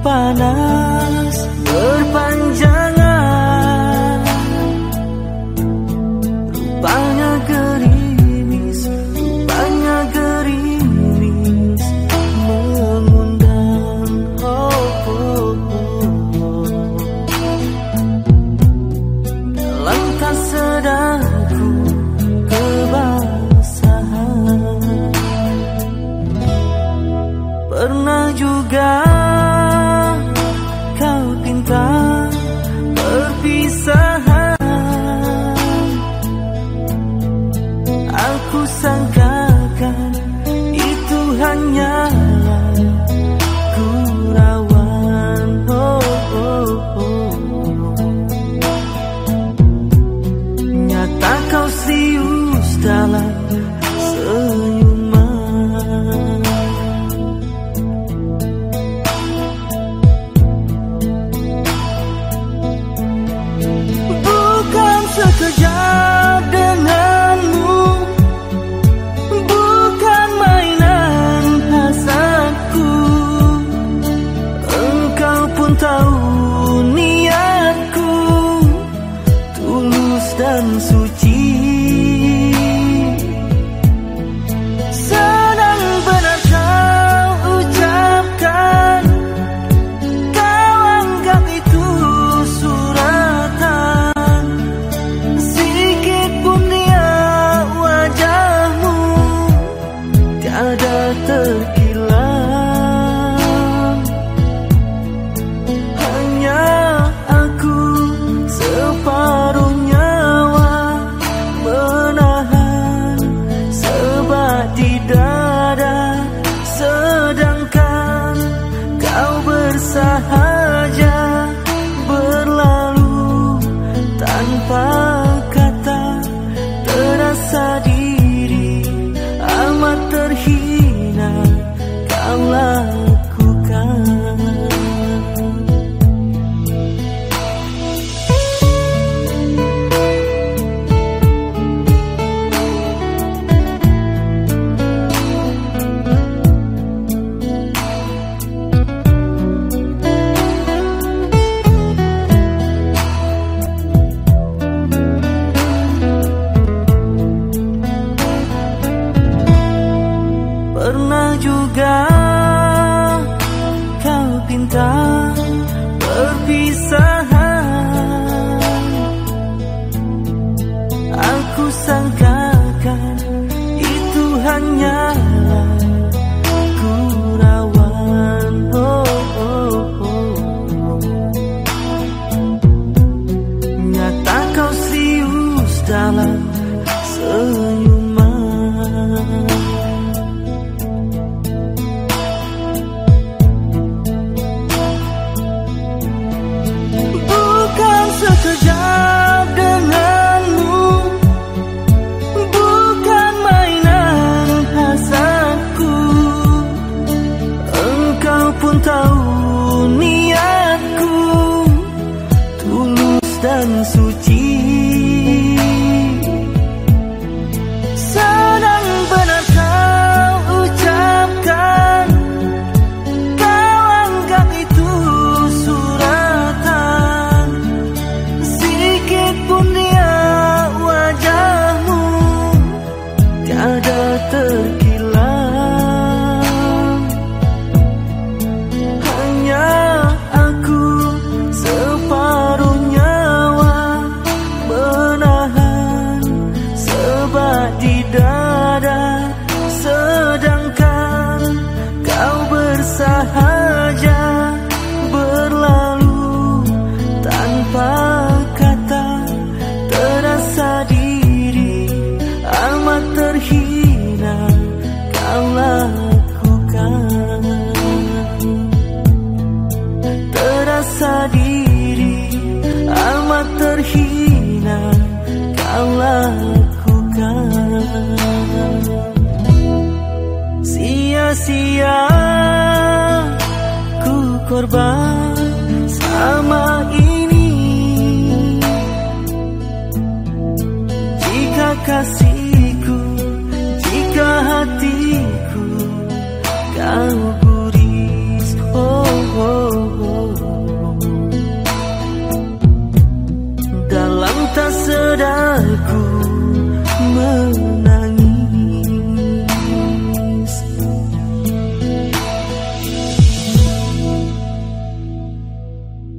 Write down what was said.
panas berpanjang. yeah. love. sahaja berlalu tanpa kata. Terasa diri amat terhina kau lakukan. Terasa diri amat terhina kau lakukan. Sia-sia korban sama ini. Jika kasihku, jika hatiku kau